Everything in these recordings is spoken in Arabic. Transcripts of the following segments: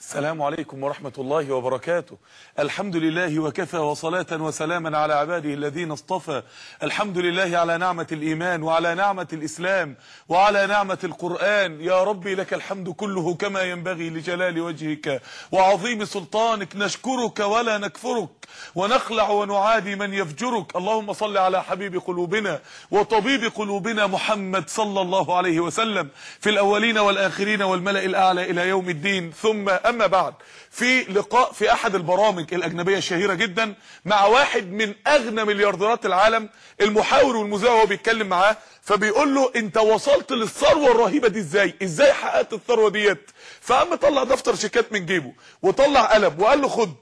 السلام عليكم ورحمة الله وبركاته. الحمد لله وكفى وصلاة وسلاما على عباده الذين اصطفى. الحمد لله على نعمة الإيمان وعلى نعمة الإسلام وعلى نعمة القرآن. يا ربي لك الحمد كله كما ينبغي لجلال وجهك وعظيم سلطانك. نشكرك ولا نكفرك ونخلع ونعادي من يفجرك. اللهم صل على حبيب قلوبنا وطبيب قلوبنا محمد صلى الله عليه وسلم. في الأولين والآخرين والملأ الأعلى إلى يوم الدين. ثم أما بعد في لقاء في أحد البرامج الأجنبية الشهيرة جدا مع واحد من أغنى مليارديرات العالم المحاور والمذيع وهو بيتكلم معاه فبيقول له أنت وصلت للثروة الرهيبة دي إزاي؟ إزاي حققت الثروة ديت؟ فقام طلع دفتر شيكات من جيبه وطلع قلم وقال له خد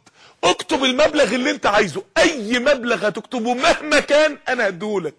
اكتب المبلغ اللي انت عايزه. أي مبلغ هتكتبه مهما كان أنا هديهولك.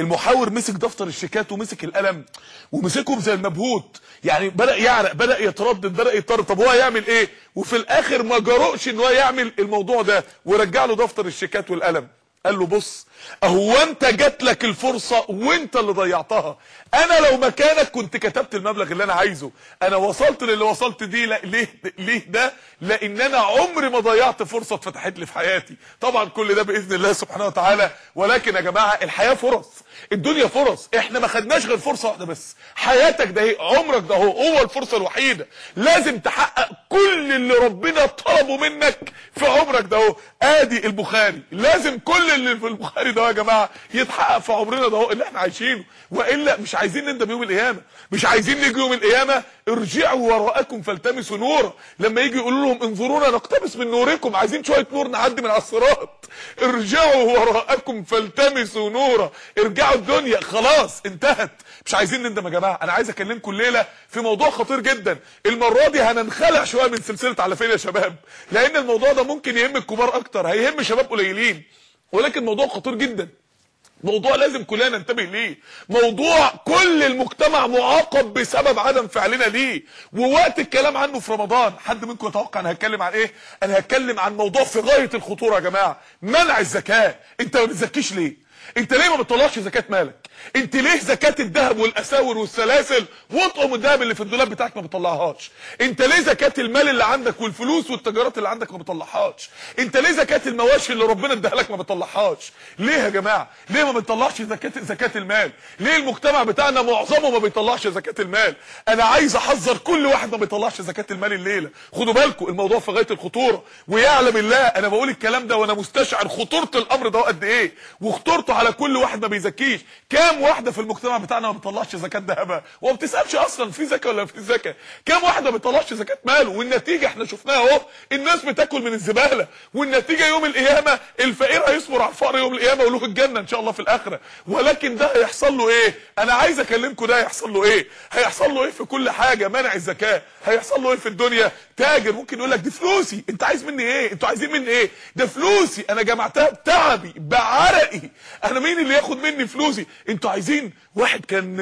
المحاور مسك دفتر الشيكات ومسك القلم ومسكهم زي المبهوت. يعني بدأ يعرق بدأ يتردد بدأ يضطر. طب هو هيعمل إيه؟ وفي الآخر ما جرؤش إن هو يعمل الموضوع ده. ورجع له دفتر الشيكات والقلم. قال له بص أهو انت جات لك الفرصة وانت اللي ضيعتها. أنا لو مكانك كنت كتبت المبلغ اللي أنا عايزه. أنا وصلت للي وصلت دي. ليه؟ ليه ده؟ لأن أنا عمري ما ضيعت فرصة اتفتحت لي في حياتي. طبعا كل ده بإذن الله سبحانه وتعالى. ولكن يا جماعة الحياة فرص. الدنيا فرص. إحنا ما خدناش غير فرصة واحدة بس. حياتك ده هي عمرك ده هو. هو الفرصة الوحيدة. لازم تحقق كل اللي ربنا طلبه منك في عمرك ده هو. آدي البخاري. لازم كل اللي في البخاري ده يا جماعة يتحقق في عمرنا ده اللي إحنا عايشينه. وإلا مش عايزين نندم يوم القيامة. مش عايزين نيجي يوم القيامة ارجعوا وراءكم فالتمسوا نورا. لما يجي يقولوا لهم انظرونا نقتبس من نوركم. عايزين شوية نور نعدي من على الصراط. ارجعوا وراءكم فالتمسوا نورا. ارجعوا الدنيا. خلاص انتهت. مش عايزين نندم يا جماعة. أنا عايز أكلمكم الليلة في موضوع خطير جدا. المرة دي هننخلع شوية من سلسلة على فين يا شباب؟ لأن الموضوع ده ممكن يهم الكبار أكتر. هيهم شباب قليلين. ولكن موضوع خطير جدا. موضوع لازم كلنا ننتبه ليه. موضوع كل المجتمع معاقب بسبب عدم فعلنا ليه. ووقت الكلام عنه في رمضان حد منكم يتوقع أنا هتكلم عن إيه؟ أنا هتكلم عن موضوع في غاية الخطورة يا جماعة. منع الزكاة. أنت ما بتزكيش ليه؟ انت ليه ما بتطلعش زكاة مالك؟ انت ليه زكاة الذهب والأساور والسلاسل واطقم الذهب اللي في الدولاب بتاعك ما بتطلعهاش؟ انت ليه زكاة المال اللي عندك والفلوس والتجارات اللي عندك ما بتطلعهاش؟ انت ليه زكاة المواشي اللي ربنا اداها لك ما بتطلعهاش؟ ليه يا جماعة؟ ليه ما بنطلعش زكاه زكاة المال؟ ليه المجتمع بتاعنا معظمه ما بيطلعش زكاة المال؟ أنا عايز أحذر كل واحد ما بيطلعش زكاة المال الليلة. خدوا بالكم الموضوع في غاية الخطورة. ويعلم الله أنا بقول الكلام ده وأنا مستشعر خطورة الأمر ده قد إيه. وخطورته على كل واحد ما بيزكيش. كام واحدة في المجتمع بتاعنا ما بتطلعش زكاة ذهبها؟ وما بتسألش أصلا في زكاة ولا في زكاة. كام واحدة ما بتطلعش زكاة ماله والنتيجة إحنا شفناها أهو. الناس بتاكل من الزبالة. والنتيجة يوم القيامة الفقير هيصبر على الفقر يوم القيامة وله الجنة إن شاء الله في الآخرة. ولكن ده هيحصل له إيه؟ أنا عايز أكلمكم ده هيحصل له إيه؟ هيحصل له إيه في كل حاجة؟ منع الزكاة. هيحصل له إيه في الدنيا؟ تاجر. ممكن يقول لك دي فلوسي. أنت عايز مني إيه؟ أنتوا عايزين مني إيه؟ ده فلوسي. أنا جمعتها بتعبي بعرقي. أنا مين اللي ياخد مني فلوسي؟ أنتوا عايزين واحد كان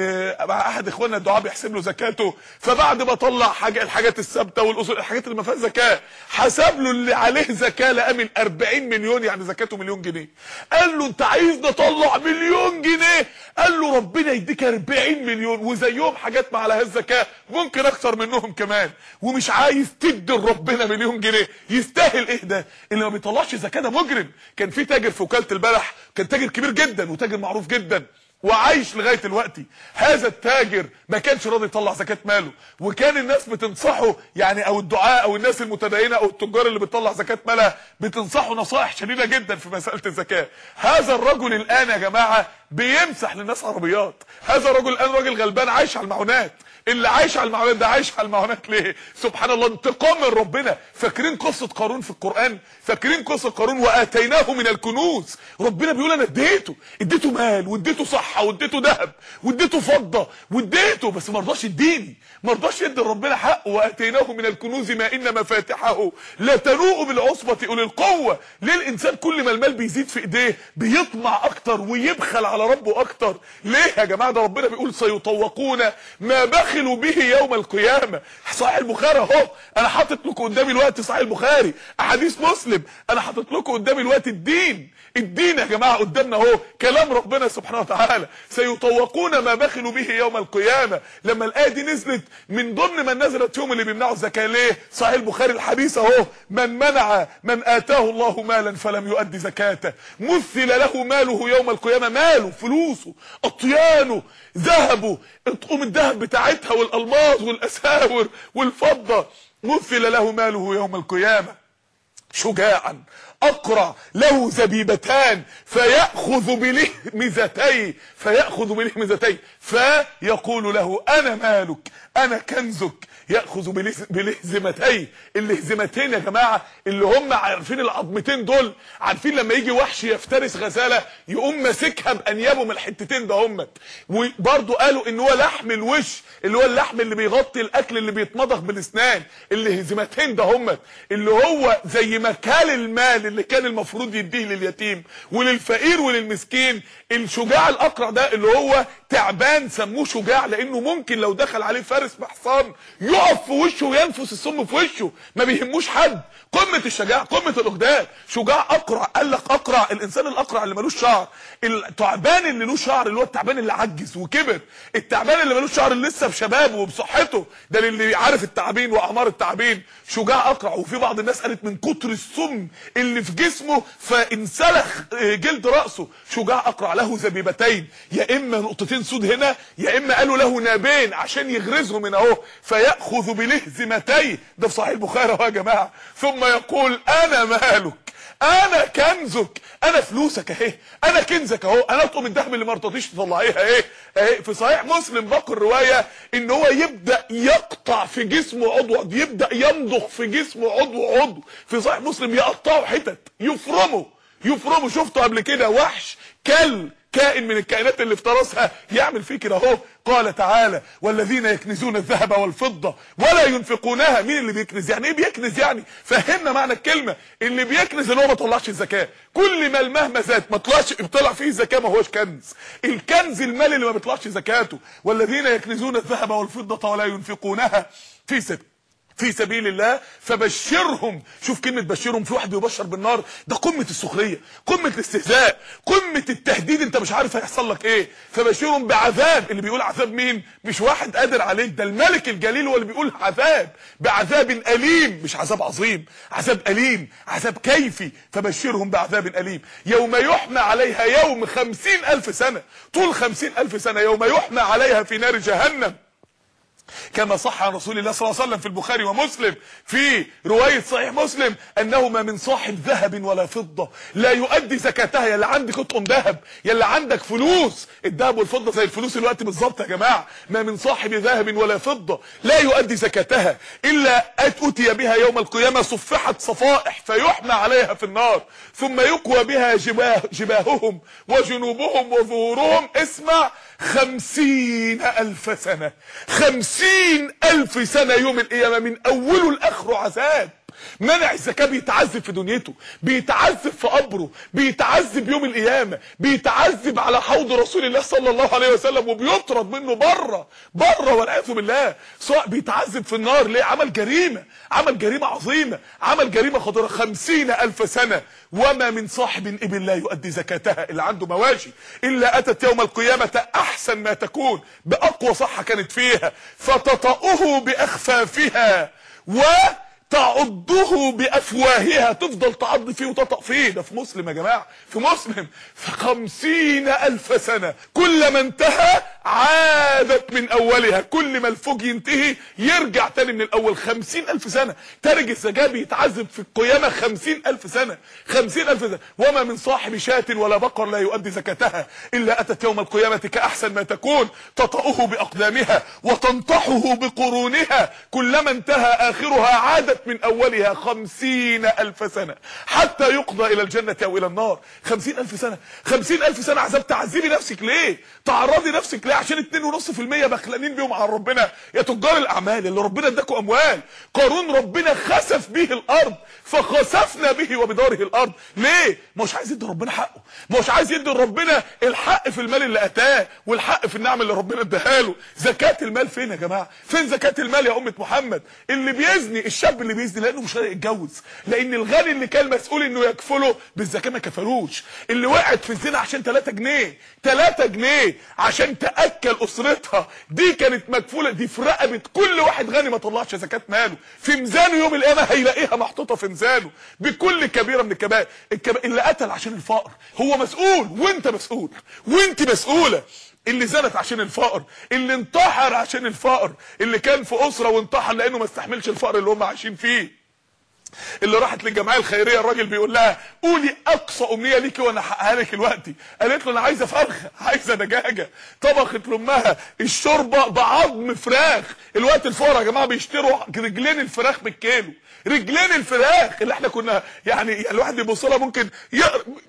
مع أحد إخواننا الدعاء بيحسب له زكاته فبعد ما طلع حاجة الحاجات الثابتة والأصول الحاجات اللي ما فيهاش زكاة حسب له اللي عليه زكاة لقى من 40 مليون يعني زكاته مليون جنيه. قال له أنت عايز نطلع مليون جنيه؟ قال له ربنا يديك 40 مليون وزيهم حاجات ما عليهاش زكاة ممكن أكتر منهم كمان. ومش عايز تدي لربنا مليون جنيه. يستاهل إيه ده؟ اللي ما بيطلعش زكاة ده مجرم. كان في تاجر في وكالة البلح كان تاجر كبير جدا وتاجر معروف جدا. وعايش لغاية دلوقتي. هذا التاجر ما كانش راضي يطلع زكاة ماله. وكان الناس بتنصحه يعني أو الدعاء أو الناس المتدينة أو التجار اللي بتطلع زكاة مالها بتنصحه نصائح شديدة جدا في مسألة الزكاة. هذا الرجل الآن يا جماعة بيمسح للناس عربيات. هذا الرجل الآن راجل غلبان عايش على المعونات. اللي عايش على المعونات ده عايش على المعونات ليه؟ سبحان الله انتقام من ربنا. فاكرين قصة قارون في القرآن؟ فاكرين قصة قارون؟ وآتيناه من الكنوز. ربنا بيقول أنا اديته. اديته مال واديته صحه واديته ذهب واديته فضة واديته بس ما رضاش يديني. ما رضاش يدي ربنا حقه وآتيناه من الكنوز ما إن مفاتحه لا تنوء بالعصبة أولي القوة. ليه الإنسان كل ما المال بيزيد في إيديه بيطمع أكتر ويبخل على ربه أكتر؟ ليه يا جماعة ده ربنا بيقول سيطوقون ما بخلوا به يوم القيامة؟ صحيح البخاري أهو. أنا حاطط لكم قدامي الوقت صحيح البخاري. أحاديث مسلم. أنا حاطط لكم قدامي الوقت الدين. الدين يا جماعة قدامنا أهو. كلام ربنا سبحانه وتعالى. وتعالى سيطوقون ما بخلوا به يوم القيامة. لما الآية دي نزلت من ضمن من نزلت يوم اللي بيمنعوا الزكاة. ليه؟ صحيح البخاري الحديث أهو. من منع من آتاه الله مالا فلم يؤدي زكاته. مثل له ماله يوم القيامة. ماله فلوسه أطيانه ذهبه. اطقم الذهب بتاعتها والألماظ والأساور والفضة. مثل له ماله يوم القيامة. شجاعا. اقرع له زبيبتان فيأخذ بلهمزتي فيأخذ بلهمزتي فيقول له أنا مالك؟ أنا كنزك؟ يأخذ بلهز- بلهزمتي. اللهزمتين يا جماعة اللي هم عارفين العظمتين دول عارفين لما يجي وحش يفترس غزالة يقوم ماسكها بأنيابه من الحتتين ده هم. وبرضه قالوا إن هو لحم الوش اللي هو اللحم اللي بيغطي الأكل اللي بيتمضغ بالأسنان. اللهزمتين ده هم. اللي هو زي مكال المال اللي كان المفروض يديه لليتيم وللفقير وللمسكين الشجاع الأقرع ده اللي هو تعبان سموه شجاع لأنه ممكن لو دخل عليه فارس بحصان يقف في وشه وينفس السم في وشه ما بيهموش حد. قمة الشجاعه قمة الاقدام شجاع أقرع قال لك أقرع الإنسان الأقرع اللي ملوش شعر. التعبان اللي له شعر اللي هو التعبان اللي عجز وكبر. التعبان اللي ملوش شعر اللي لسه بشبابه وبصحته. ده اللي عارف التعابين وأعمار التعابين. شجاع أقرع. وفي بعض الناس قالت من كتر السم اللي في جسمه فانسلخ آه، جلد رأسه. شجاع أقرع. له زبيبتين يا إما نقطتين سود هنا يا إما قالوا له نابين عشان يغرزهم هنا أهو فيأخذ بلهزمتي ده في صحيح البخاري أهو يا جماعة. ثم يقول أنا مالك؟ أنا كنزك؟ أنا فلوسك أهي. أنا كنزك أهو. أنا أطقم الذهب اللي ما رضيتيش تطلعيها أهي. أهي. في صحيح مسلم باقي الرواية إن هو يبدأ يقطع في جسمه عضو يبدأ يمضغ في جسمه عضو عضو. في صحيح مسلم يقطعه حتت. يفرمه. يفرمه. شفته قبل كده وحش. كل كائن من الكائنات اللي افترسها يعمل فيه كده اهو. قال تعالى والذين يكنزون الذهب والفضة ولا ينفقونها. مين اللي بيكنز يعني إيه بيكنز يعني؟ فهمنا معنى الكلمة. اللي بيكنز إن هو ما طلعش الزكاه كل ما المهما زاد ما طلعش طلع فيه الزكاه ما هوش كنز. الكنز المال اللي ما بيطلعش زكاته. والذين يكنزون الذهب والفضة ولا ينفقونها في سبيل في سبيل الله فبشرهم. شوف كلمة بشرهم في واحد بيبشر بالنار ده قمة السخرية قمة الاستهزاء قمة التهديد. انت مش عارف هيحصل لك إيه. فبشرهم بعذاب. اللي بيقول عذاب مين؟ مش واحد قادر عليك ده الملك الجليل هو اللي بيقول عذاب. بعذاب أليم مش عذاب عظيم عذاب أليم عذاب كيفي. فبشرهم بعذاب أليم. يوم يحمى عليها يوم خمسين ألف سنة. طول خمسين ألف سنة يوم يحمى عليها في نار جهنم. كما صح عن رسول الله صلى الله عليه وسلم في البخاري ومسلم في رواية صحيح مسلم انه ما من صاحب ذهب ولا فضة. لا يؤدي زكاتها. يا اللي عندك اطقم ذهب. يا اللي عندك فلوس. الذهب والفضة زي الفلوس الوقت بالظبط يا جماعة. ما من صاحب ذهب ولا فضة. لا يؤدي زكاتها. إلا أتي بها يوم القيامة صفحت صفائح فيحمى عليها في النار. ثم يكوى بها جباه جباههم وجنوبهم وظهورهم. اسمع خمسين ألف سنة. خمسين ألف سنة يوم القيامة من اوله لاخره عذاب. منع الزكاة بيتعذب في دنيته بيتعذب في قبره بيتعذب يوم القيامة بيتعذب على حوض رسول الله صلى الله عليه وسلم وبيطرد منه بره بره والعياذ بالله. سواء بيتعذب في النار ليه؟ عمل جريمة عمل جريمة عظيمة عمل جريمة خطيرة. خمسين ألف سنة وما من صاحب إبل لا يؤدي زكاتها اللي عنده مواشي إلا أتت يوم القيامة أحسن ما تكون بأقوى صحة كانت فيها فتطأه بأخفافها و تعضه بأفواهها تفضل تعض فيه وتطأ فيه ده في مسلم يا جماعة في مسلم فخمسين ألف سنة. كل ما انتهى عادت من أولها. كل ما الفوج ينتهي يرجع تاني من الأول. خمسين ألف سنة. تارج الزكاه بيتعذب في القيامة خمسين ألف سنة. خمسين ألف سنة. وما من صاحب شاة ولا بقر لا يؤدي زكاتها إلا أتت يوم القيامة كأحسن ما تكون. تطأه بأقدامها وتنطحه بقرونها. كلما انتهى آخرها عادت من أولها خمسين ألف سنة. حتى يقضى إلى الجنة أو إلى النار. خمسين ألف سنة. خمسين ألف سنة. عذاب تعذبي نفسك. ليه؟ تعرضي نفسك. ليه؟ عشان 2.5% بخلانين بيهم على ربنا. يا تجار الأعمال اللي ربنا اداكم أموال. قارون ربنا خسف به الأرض. فخسفنا به وبداره الأرض. ليه؟ مش عايز يدي ربنا حقه. مش عايز يدي ربنا الحق في المال اللي أتاه والحق في النعم اللي ربنا اداها له. زكاة المال فين يا جماعة؟ فين زكاة المال يا أمة محمد؟ اللي بيزني الشاب اللي بيزني لأنه مش قادر يتجوز لأن الغني اللي كان مسؤول إنه يكفله بالزكاة ما كفلوش. اللي وقعت في الزنا عشان 3 جنيه. 3 جنيه عشان تأكل أسرتها. دي كانت مكفولة. دي في رقبة كل واحد غني ما طلعش زكاة ماله. في ميزانه يوم القيامة هيلاقيها محطوطة في ميزانه. بكل كبيرة من الكبائر. الكب... اللي قتل عشان الفقر. هو مسؤول. وانت مسؤول. وانت مسؤولة. اللي زنت عشان الفقر اللي انتحر عشان الفقر اللي كان في أسرة وانتحر لأنه ما استحملش الفقر اللي هم عايشين فيه. اللي راحت للجمعية الخيرية الراجل بيقول لها قولي أقصى أمنية ليكي وأنا أحققها لك دلوقتي. قالت له أنا عايزة فرخه عايزة دجاجة. طبخت لأمها الشوربة بعظم فراخ. الوقت الفقراء يا جماعة بيشتروا رجلين الفراخ بالكيلو. رجلين الفراخ اللي إحنا كنا يعني, الواحد يبص لها ممكن.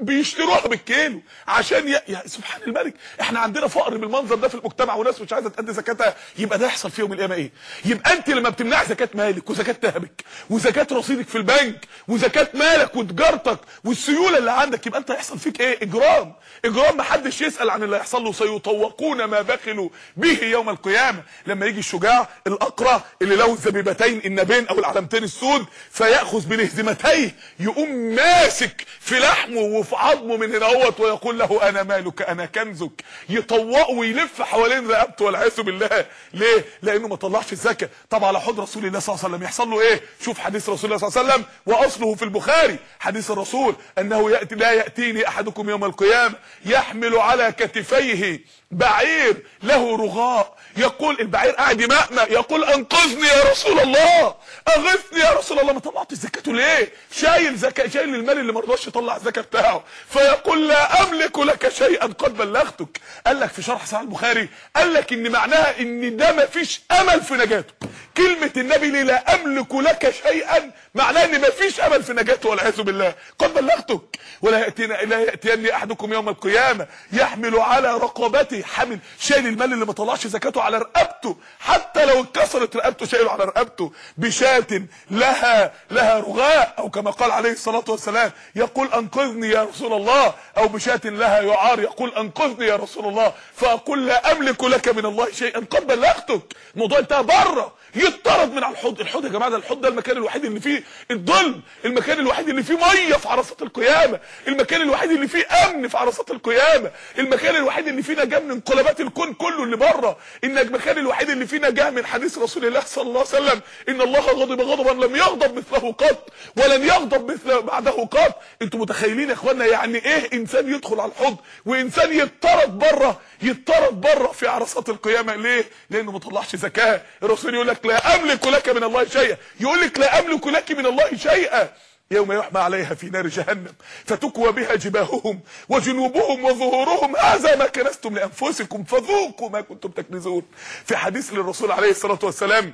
بيشتروها بالكيلو عشان. يا سبحان الملك إحنا عندنا فقر بالمنظر ده في المجتمع وناس مش عايزة تأدي زكاتها يبقى ده يحصل في يوم القيامه إيه يبقى أنت لما بتمنع زكاة مالك وزكاة ذهبك وزكاة رصيدك في البنك وزكاة مالك وتجارتك والسيولة اللي عندك يبقى أنت هيحصل فيك إيه إجرام إجرام محدش يسأل عن اللي هيحصل له سيطوقون ما بخلوا به يوم القيامة لما يجي الشجاع الأقرع اللي له الزبيبتين النبين أو العلمتين السود فيأخذ بلهزمتيه يقوم ماسك في لحمه وفي عظمه من هنا اهوت ويقول له أنا مالك أنا كنزك. يطوقه ويلف حوالين رقبته والعياذ بالله. ليه؟ لأنه ما طلعش الزكاة. طب على حوض رسول الله صلى الله عليه وسلم. يحصل له إيه؟ شوف حديث رسول الله صلى الله عليه وسلم وأصله في البخاري. حديث الرسول أنه ياتي لا يأتيني أحدكم يوم القيامة يحمل على كتفيه بعير له رغاء. يقول البعير قاعد يمأمأ يقول أنقذني يا رسول الله. أغثني يا رسول الله. ما طلعتش زكاته ليه؟ شايل زكاة شايل المال اللي ما رضاش يطلع الزكاة بتاعه. فيقول لا أملك لك شيئا قد بلغتك. قال لك في شرح صحيح البخاري قال لك إن معناها إن ده ما فيش أمل في نجاته. كلمة النبي ليه لا أملك لك شيئا؟ معناها إن ما فيش أمل في نجاته والعياذ بالله. قد بلغتك. ولا ياتينا لا يأتيني أحدكم يوم القيامة يحمل على رقبته حامل شايل المال اللي ما طلعش زكاته على رقبته. حتى لو اتكسرت رقبته شايله على رقبته. بشاة لها لها رغاء. أو كما قال عليه الصلاة والسلام يقول أنقذني يا رسول الله. أو بشاة لها يعار يقول أنقذني يا رسول الله. فأقول لا أملك لك من الله شيئا. قد بلغتك. الموضوع انتهى بره. يطرد من على الحوض. الحوض يا جماعة ده الحوض ده المكان الوحيد اللي فيه الظل المكان الوحيد اللي فيه مية في عرصات القيامة. المكان الوحيد اللي فيه أمن في عرصات القيامة. المكان الوحيد اللي فيه نجاة من انقلابات الكون كله اللي بره. إن المكان الوحيد اللي فيه نجاة من حديث رسول الله صلى الله عليه وسلم. إن الله غضب غضبا لم يغضب مثله قط ولن يغضب مثل بعده قط. أنتوا متخيلين يا اخوانا يعني إيه إنسان يدخل على الحوض وإنسان يطرد بره؟ يطرد بره في عرصات القيامة. ليه؟ لأنه ما طلعش زكاة. الرسول يقول لا أملك لك من الله شيئا. يقول لك لا أملك لك من الله شيئا. يوم يحمى عليها في نار جهنم فتكوى بها جباههم وجنوبهم وظهورهم. هذا ما كنستم لأنفسكم فذوقوا ما كنتم تكنزون. في حديث للرسول عليه الصلاة والسلام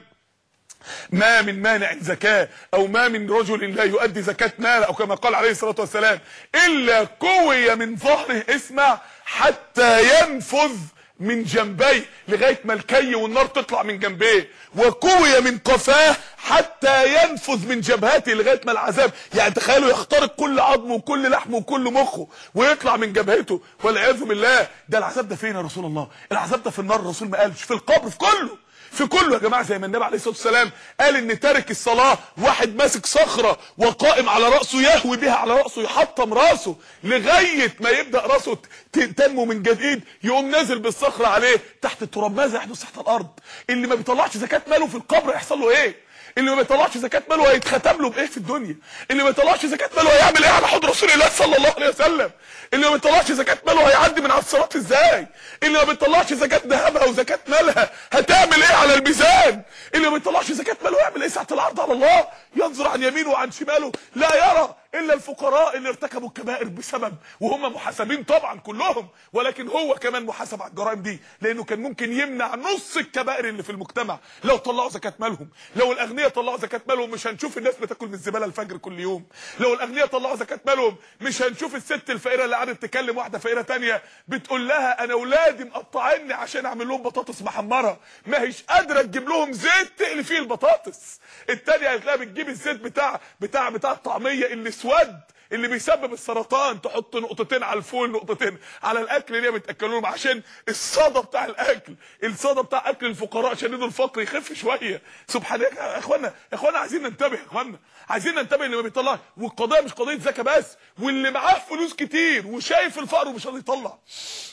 ما من مانع زكاة أو ما من رجل لا يؤدي زكاة مال أو كما قال عليه الصلاة والسلام إلا كوي من ظهره اسمع حتى ينفذ من جنبيه لغاية ما الكي والنار تطلع من جنبيه. وكوي من قفاه حتى ينفذ من جبهته لغاية ما العذاب. يعني تخيلوا يخترق كل عظمه وكل لحمه وكل مخه ويطلع من جبهته. والعياذ بالله. ده العذاب ده فين يا رسول الله؟ العذاب ده في النار. الرسول ما قالش. في القبر في كله. في كله يا جماعة زي ما النبي عليه الصلاة والسلام قال إن تارك الصلاة واحد ماسك صخرة وقائم على رأسه يهوي بها على رأسه يحطم رأسه لغاية ما يبدأ رأسه تنمو من جديد يقوم نازل بالصخرة عليه تحت التراب. ماذا يحدث تحت الأرض؟ اللي ما بيطلعش زكاة ماله في القبر يحصل له إيه؟ اللي ما بيطلعش زكاة ماله هيتختم له بإيه في الدنيا؟ اللي ما بيطلعش زكاة ماله هيعمل إيه على حوض رسول الله صلى الله عليه وسلم؟ اللي ما بيطلعش زكاة ماله هيعدي من على الصراط إزاي؟ اللي ما بيطلعش زكاة ذهبها وزكاة مالها هتعمل إيه على الميزان؟ اللي ما بيطلعش زكاة ماله هيعمل إيه ساعة العرض على الله؟ ينظر عن يمينه وعن شماله لا يرى. إلا الفقراء اللي ارتكبوا الكبائر بسبب وهم محاسبين طبعا كلهم ولكن هو كمان محاسب على الجرائم دي لأنه كان ممكن يمنع نص الكبائر اللي في المجتمع. لو طلعوا زكاة مالهم لو الأغنياء طلعوا زكاة مالهم مش هنشوف الناس بتاكل من الزبالة الفجر كل يوم. لو الأغنياء طلعوا زكاة مالهم مش هنشوف الست الفقيرة اللي قعدت تكلم واحدة فقيرة تانية بتقول لها أنا أولادي مقطعيني عشان أعمل لهم بطاطس محمرة. ما هيش قادرة تجيب لهم زيت تقلي فيه البطاطس. التانية هتلاقيها بتجيب الزيت بتاع بتاع بتاع الطعمية اللي اسود اللي بيسبب السرطان. تحط نقطتين على الفول نقطتين على الأكل اللي هي بتاكلوا لهم عشان الصدى بتاع الأكل الصدى بتاع أكل الفقراء شديد الفقر يخف شوية. سبحان الله. يا إخوانا يا إخوانا عايزين ننتبه يا إخوانا. عايزين ننتبه اللي ما بيطلعش والقضية مش قضية زكاة بس. واللي معاه فلوس كتير وشايف الفقر ومش راضي يطلع.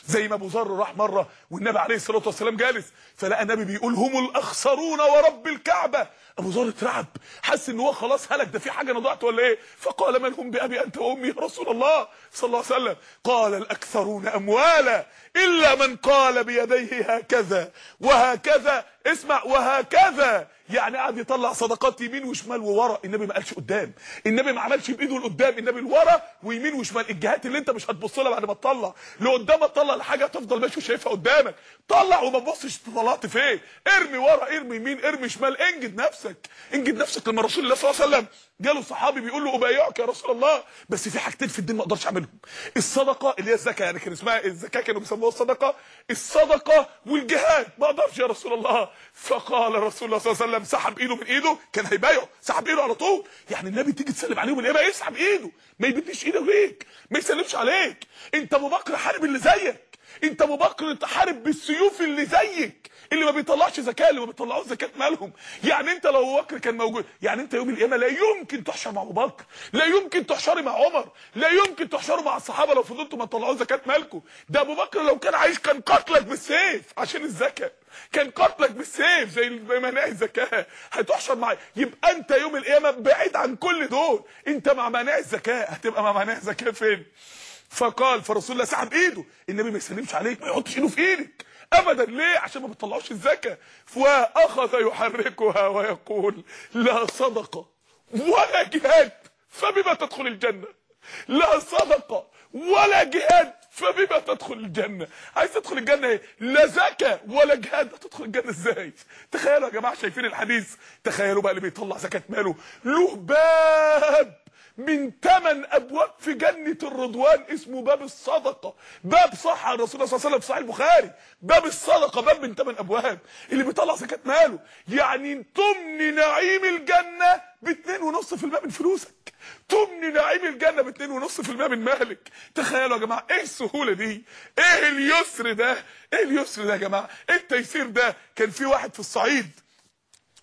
زي ما أبو ذر راح مرة والنبي عليه الصلاة والسلام جالس. فلقى النبي بيقول هم الأخسرون ورب الكعبة. ابو ذر اترعب. حس إن هو خلاص هلك. ده في حاجة أنا ضعت ولا إيه؟ فقال من هم بأبي أنت وأمي يا رسول الله. صلى الله عليه وسلم. قال الأكثرون أموالا إلا من قال بيديه هكذا. وهكذا. اسمع وهكذا. يعني قعد يطلع صدقات يمين وشمال وورا. النبي ما قالش قدام. النبي ما عملش بإيده لقدام. النبي لورا ويمين وشمال. الجهات اللي انت مش هتبص لها بعد ما تطلع. لقدام تطلع الحاجة تفضل ماشي وشايفها قدامك. طلع وما تبصش طلعت فين. ارمي ورا ارمي يمين ارمي شمال. انجد نفسك. انجد نفسك لما رسول الله صلى الله عليه وسلم جاله صحابي بيقول له ابايعك يا رسول الله بس في حاجتين في الدين ما أقدرش أعملهم. الصدقة اللي هي الزكاة يعني كان اسمها الزكاة كانوا بيسموها الصدقة. الصدقة والجهاد ما أقدرش يا رسول الله. فقال رسول الله صلى الله عليه وسلم سحب إيده من إيده كان هيبايعه. سحب إيده على طول. يعني النبي تيجي تسلم عليه والقيامه يسحب إيده. ما يبديش إيده ليك ما يسلمش عليك. أنت ابو بكر حارب اللي زيك. انت ابو بكر تحارب بالسيوف اللي زيك اللي ما بيطلعش زكاة اللي ما بيطلعوش زكاة مالهم. يعني انت لو ابو بكر كان موجود يعني انت يوم القيامة لا يمكن تحشر مع ابو بكر لا يمكن تحشري مع عمر لا يمكن تحشروا مع الصحابة لو فضلتوا ما تطلعوش زكاة مالكم. ده ابو بكر لو كان عايش كان قتلك بالسيف عشان الزكاة. كان قتلك بالسيف زي مناهي الزكاة. هتحشر مع يبقى انت يوم القيامة بعيد عن كل دول. انت مع مناهي الزكاة. هتبقى مع مناهي الزكاة فين؟ فقال فرسول الله سحب ايده. النبي ما يسلمش عليك ما يحطش ايده في إيدك. ابدا. ليه؟ عشان ما بتطلعوش الزكاة. واخذ يحركها ويقول لا صدقه ولا جهاد فبما تدخل الجنة؟ لا صدقه ولا جهاد فبما تدخل الجنة؟ عايز تدخل الجنة إيه؟ لا زكاة ولا جهاد. هتدخل الجنة إزاي؟ تخيلوا يا جماعة شايفين الحديث؟ تخيلوا بقى اللي بيطلع زكاة ماله. له باب. من ثمان أبواب في جنة الرضوان اسمه باب الصدقة. باب صح عن الرسول صلى الله عليه وسلم في صحيح البخاري. باب الصدقة باب من ثمان أبواب. اللي بيطلع زكاه ماله. يعني تمني نعيم الجنة باتنين ونص في الماء من فلوسك. تمني نعيم الجنة باتنين ونص في الماء من مالك. تخيلوا يا جماعة إيه السهولة دي؟ إيه اليسر ده؟ إيه اليسر ده يا جماعة؟ إيه التيسير ده؟ كان في واحد في الصعيد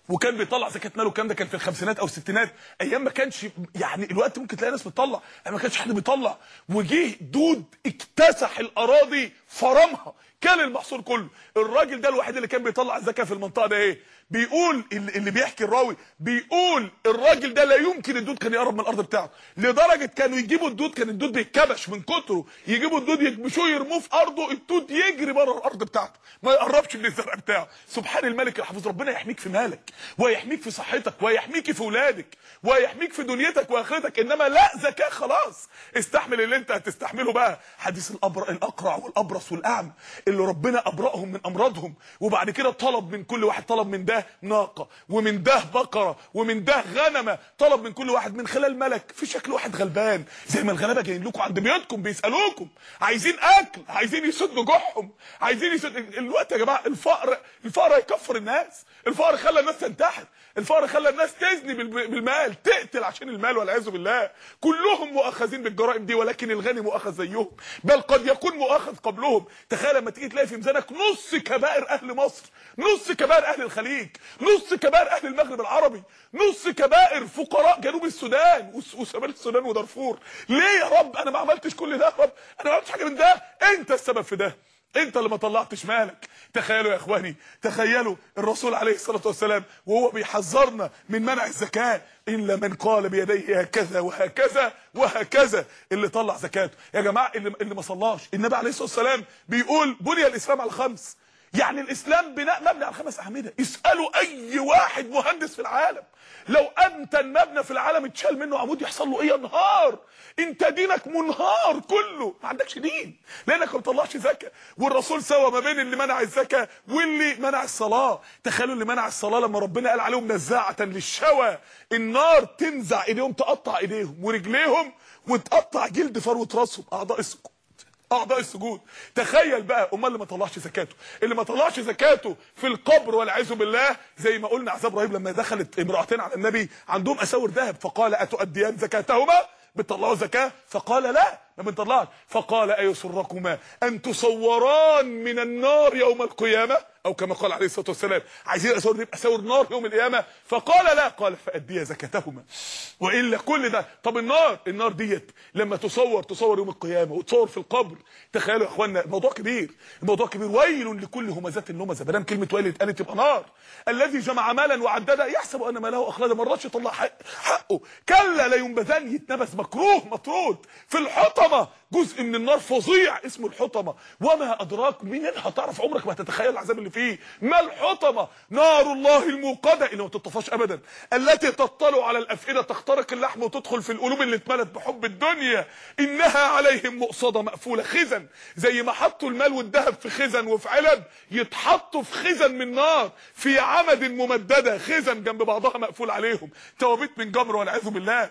وكان بيطلع زكاة ماله الكلام ده كان في الخمسينات أو الستينات أيام ما كانش يعني الوقت ممكن تلاقي ناس بتطلع ما كانش حد بيطلع. وجه دود اكتسح الأراضي فرمها. كان المحصول كله. الراجل ده الوحيد اللي كان بيطلع الزكاه في المنطقة ده إيه؟ بيقول اللي بيحكي الراوي بيقول الراجل ده لا يمكن الدود كان يقرب من الأرض بتاعته لدرجة كانوا يجيبوا الدود كان الدود بيتكبش من كتره يجيبوا الدود يكبشوه يرموه في أرضه الدود يجري بره الأرض بتاعته ما يقربش من الزرع بتاعه. سبحان الملك الحافظ ربنا يحميك في مالك ويحميك في صحتك ويحميك في اولادك ويحميك في دنيتك وآخرتك إنما لا زكاة خلاص. استحمل اللي أنت هتستحمله بقى. حديث الأبر الأقرع والأبرص والأعمى اللي ربنا أبرأهم من أمراضهم وبعد كده طلب من كل واحد طلب من ده ناقة ومن ده بقرة ومن ده غنمة. طلب من كل واحد من خلال ملك. في شكل واحد غلبان. زي ما الغلابة جايين لكم عند بيوتكم بيسألوكم. عايزين أكل عايزين يسدوا جوعهم عايزين يسد الوقت يا جماعة. الفقر الفقر هيكفر الناس. الفقر خلى الناس تنتحر. الفقر خلى الناس تزني بالمال تقتل عشان المال والعياذ بالله. كلهم مؤاخذين بالجرائم دي ولكن الغني مؤاخذ زيهم. بل قد يكون مؤاخذ قبلهم. تخيل لما تيجي تلاقي في ميزانك نص كبائر أهل مصر نص كبائر أهل الخليج نص كبائر أهل المغرب العربي نص كبائر فقراء جنوب السودان وشمال السودان ودارفور. ليه يا رب؟ أنا ما عملتش كل ده يا رب. أنا ما عملتش حاجة من ده. أنت السبب في ده. انت اللي ما طلعتش مالك. تخيلوا يا اخواني تخيلوا الرسول عليه الصلاة والسلام وهو بيحذرنا من منع الزكاة. الا من قال بيديه هكذا وهكذا وهكذا. اللي طلع زكاته. يا جماعة اللي ما صلاش. النبي عليه الصلاة والسلام بيقول بني الإسلام على خمس يعني الإسلام بناء مبني على خمس أعمدة. اسالوا أي واحد مهندس في العالم. لو امتن مبنى في العالم اتشال منه عمود يحصل له إيه؟ انهار أنت دينك منهار كله. ما عندكش دين. لأنك ما بتطلعش زكاة. والرسول سوى ما بين اللي منع الزكاة واللي منع الصلاة. تخيلوا اللي منع الصلاة لما ربنا قال عليهم نزاعة للشوى. النار تنزع إيديهم تقطع إيديهم ورجليهم وتقطع جلد فروة راسهم. أعضاء السجود اعضاء السجود. تخيل بقى أمال اللي ما طلعش زكاته. اللي ما طلعش زكاته في القبر والعياذ بالله زي ما قلنا عذاب رهيب لما دخلت امرأتين على النبي عندهم أساور ذهب فقال أتؤديان زكاتهما؟ بتطلعوا زكاة؟ فقال لا ما بنطلعش. فقال أيسركما أن تصوران من النار يوم القيامة؟ أو كما قال عليه الصلاة والسلام عايزين اساور تبقى أساور نار يوم القيامة؟ فقال لا. قال فاديا زكاتهما. وإلا كل ده طب النار النار ديت لما تصور تصور يوم القيامة وتصور في القبر. تخيلوا يا اخوانا الموضوع كبير الموضوع كبير. ويل لكل همزات لمزة. ما دام كلمة ويل اتقالت تبقى نار. الذي جمع مالا وعدده يحسب أن ماله اخلده ما رضاش يطلع حق حقه. كلا لا يتنبذ مكروه مطرود في الحطمة جزء من النار فظيع اسمه الحطمة. وما أدراك منين هتعرف عمرك ما تتخيل العذاب اللي فيه. ما الحطمة؟ نار الله الموقدة. اللي ما تطفاش ابدا. التي تطلع على الأفئدة تخترق اللحم وتدخل في القلوب اللي اتملت بحب الدنيا. إنها عليهم مؤصده مقفولة. خزن. زي ما حطوا المال والذهب في خزن وفي علب يتحطوا في خزن من نار في عمد ممددة. خزن جنب بعضها مقفول عليهم. توابيت من جمر والعياذ بالله.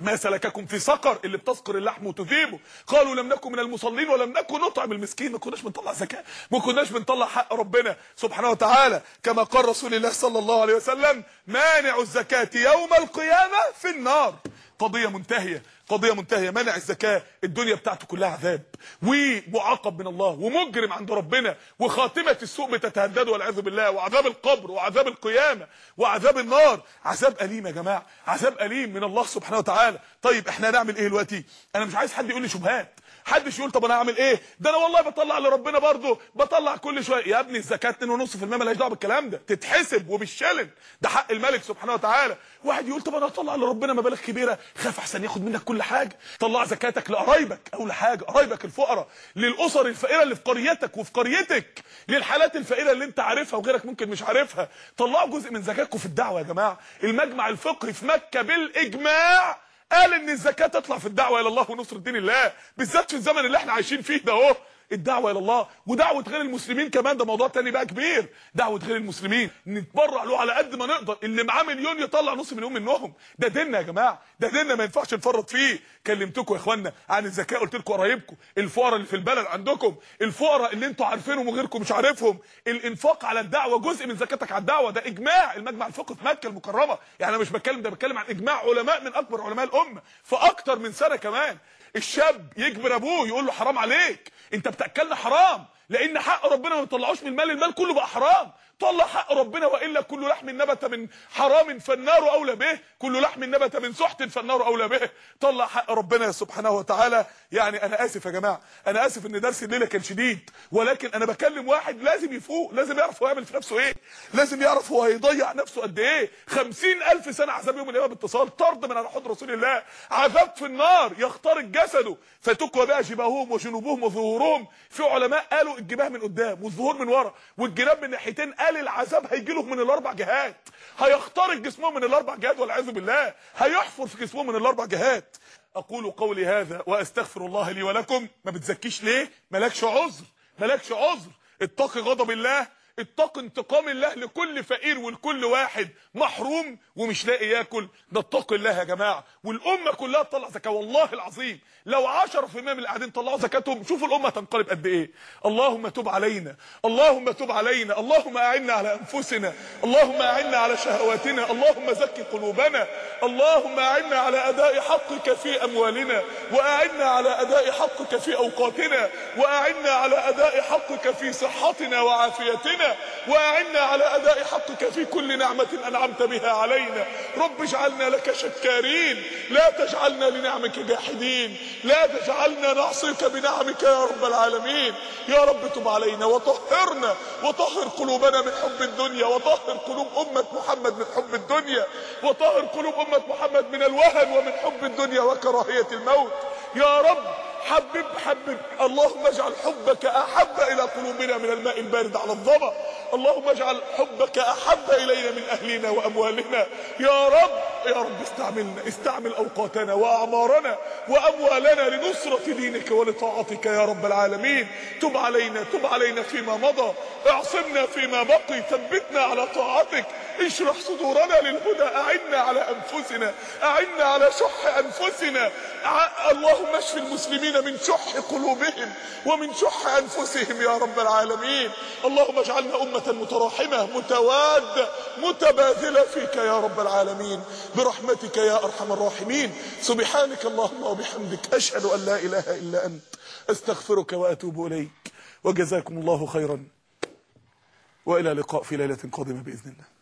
ما سلككم في سقر اللي بتسقر اللحم وتذيبه. قالوا لم نكن من المصلين ولم نكن نطعم المسكين. ما كناش بنطلع زكاة. ما كناش بنطلع حق ربنا سبحانه وتعالى. كما قال رسول الله صلى الله عليه وسلم مانع الزكاة يوم القيامة في النار. قضية منتهية. قضية منتهية منع الزكاة الدنيا بتاعته كلها عذاب. ومعاقب من الله ومجرم عند ربنا وخاتمة السوء بتتهدد والعياذ بالله وعذاب القبر وعذاب القيامة وعذاب النار. عذاب أليم يا جماعة عذاب أليم من الله سبحانه وتعالى. طيب إحنا هنعمل إيه دلوقتي؟ أنا مش عايز حد يقول لي شبهات. حدش يقول طب أنا اعمل إيه؟ ده أنا والله بطلع لربنا برضه بطلع كل شوية. يا ابني الزكاة 2.5% مالهاش دعوة بالكلام ده. تتحسب وبالشلن ده حق الملك سبحانه وتعالى. واحد يقول طب أنا اطلع لربنا مبالغ كبيرة خاف أحسن ياخد منك حاجة. طلع زكاتك لقرايبك. أول حاجة قرايبك الفقراء. للأسر الفقيرة اللي في قريتك وفي قريتك. للحالات الفقيرة اللي انت عارفها وغيرك ممكن مش عارفها. طلعوا جزء من زكاتكم في الدعوة يا جماعة. المجمع الفقهي في مكة بالإجماع قال إن الزكاة تطلع في الدعوة إلى الله ونصر دين الله. بالذات في الزمن اللي إحنا عايشين فيه ده أهو. الدعوة إلى الله ودعوة غير المسلمين كمان ده موضوع تاني بقى كبير. دعوة غير المسلمين نتبرع له على قد ما نقدر. اللي معاه مليون يطلع نص مليون منهم. ده ديننا يا جماعة ده ديننا ما ينفعش نفرط فيه. كلمتكم يا اخوانا عن الزكاه قلت لكم قرايبكم الفقراء اللي في البلد عندكم الفقراء اللي أنتوا عارفينهم وغيركم مش عارفهم. الإنفاق على الدعوة جزء من زكاتك على الدعوة ده إجماع. المجمع الفقهي في مكة المكرمة. يعني أنا مش بتكلم ده بتكلم عن إجماع علماء من أكبر علماء الأمة في أكتر من سنة كمان. الشاب يجبر أبوه يقول له حرام عليك. انت بتأكلنا حرام. لأن حق ربنا ما بيطلعوش من المال المال كله بقى حرام. طلع حق ربنا وإلا كل لحم نبت من حرام فالنار أولى به كل لحم نبت من سحت فالنار أولى به. طلع حق ربنا سبحانه وتعالى. يعني أنا آسف يا جماعة أنا آسف إن درس الليلة كان شديد ولكن أنا بكلم واحد لازم يفوق لازم يعرف هو يعمل في نفسه إيه لازم يعرف هو هيضيع نفسه قد إيه. خمسين ألف سنة عذاب يوم القيامة باتصال طرد من على حوض رسول الله عذاب في النار يخترق جسده. فتكوى بقى جباههم وجنوبهم وظهورهم. في علماء قالوا الجباه من قدام والظهور من ورا والجناب من ناحيتين قال العذاب هيجي لهم من الأربع جهات. هيخترق جسمهم من الأربع جهات والعياذ بالله. هيحفر في جسمهم من الأربع جهات. أقول قولي هذا وأستغفر الله لي ولكم. ما بتزكيش ليه؟ مالكش عذر. مالكش عذر. اتقي غضب الله. اتقي انتقام الله لكل فقير ولكل واحد محروم ومش لاقي ياكل. ده اتقي الله يا جماعة. والأمة كلها تطلع زكاة. والله العظيم. لو 10% من اللي قاعدين طلعوا زكاتهم شوفوا الأمة تنقلب قد إيه. اللهم تب علينا اللهم تب علينا اللهم أعنا على أنفسنا اللهم أعنا على شهواتنا اللهم زكي قلوبنا اللهم أعنا على أداء حقك في أموالنا وأعنا على أداء حقك في أوقاتنا وأعنا على أداء حقك في صحتنا وعافيتنا وأعنا على أداء حقك في كل نعمة أنعمت بها علينا. رب اجعلنا لك شكارين لا تجعلنا لنعمك جاحدين. لا تجعلنا نعصيك بنعمك يا رب العالمين. يا رب تب علينا وطهرنا وطهر قلوبنا من حب الدنيا وطهر قلوب أمة محمد من حب الدنيا وطهر قلوب أمة محمد من الوهن ومن حب الدنيا وكراهية الموت. يا رب حبب حبب. اللهم اجعل حبك أحب إلى قلوبنا من الماء البارد على الظما. اللهم اجعل حبك أحب إلينا من أهلنا وأموالنا. يا رب يا رب استعملنا استعمل أوقاتنا وأعمارنا وأموالنا لنصرة دينك ولطاعتك يا رب العالمين. تب علينا تب علينا فيما مضى. اعصمنا فيما بقي ثبتنا على طاعتك. اشرح صدورنا للهدى أعنا على أنفسنا أعنا على شح أنفسنا. ع- اللهم اشف المسلمين من شح قلوبهم ومن شح أنفسهم يا رب العالمين. اللهم اجعلنا أمة متراحمة متوادة متباذلة فيك يا رب العالمين. برحمتك يا أرحم الراحمين. سبحانك اللهم وبحمدك أشهد أن لا إله إلا أنت. أستغفرك وأتوب إليك. وجزاكم الله خيرا. وإلى لقاء في ليلة قادمة بإذن الله.